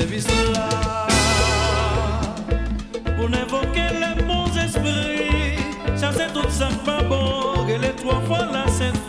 Ces visites là, pour n'évoquer les bons esprits, cherchez toutes ces babordes et les trois fois la sainte.